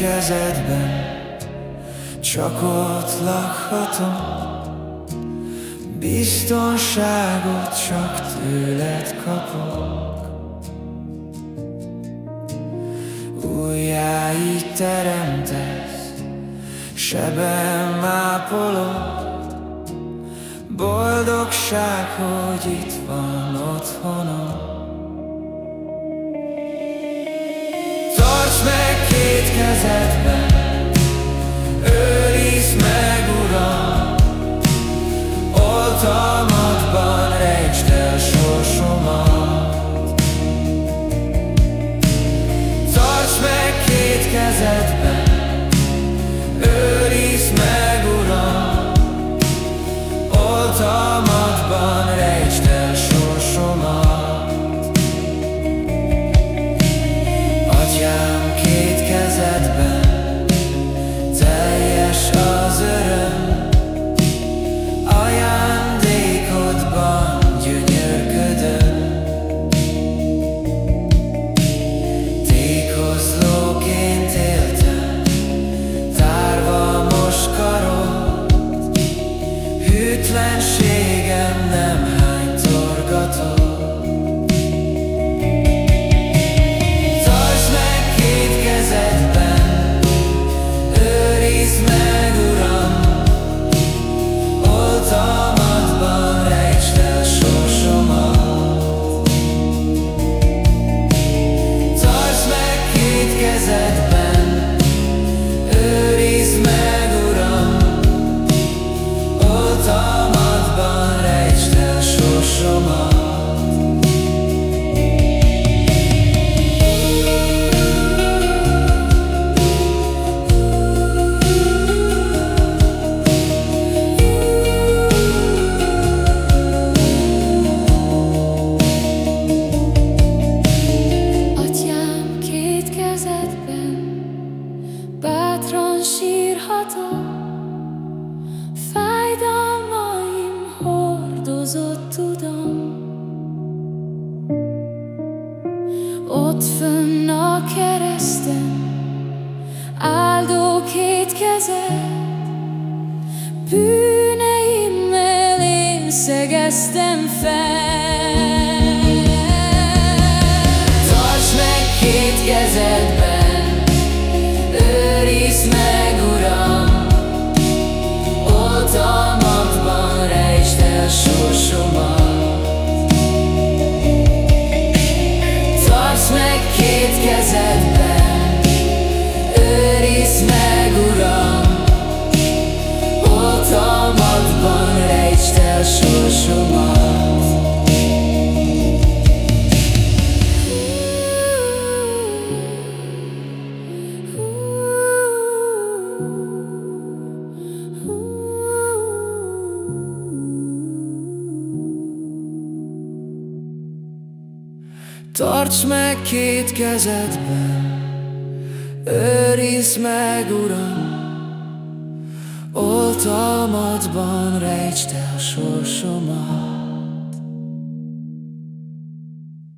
kezedben Csak ott lakhatom. Biztonságot csak tőled kapok. Újjá így teremtesz Sebem ápolod Boldogság, hogy itt van otthonom két hordozott tudom Ott fönn a kereszten Áldó két kezed. Bűneimmel én szegeztem fel. Tartsd meg két kezedben, Tarts meg két kezedben, őrizd meg, Uram, oltalmadban rejtsd el sorsomat.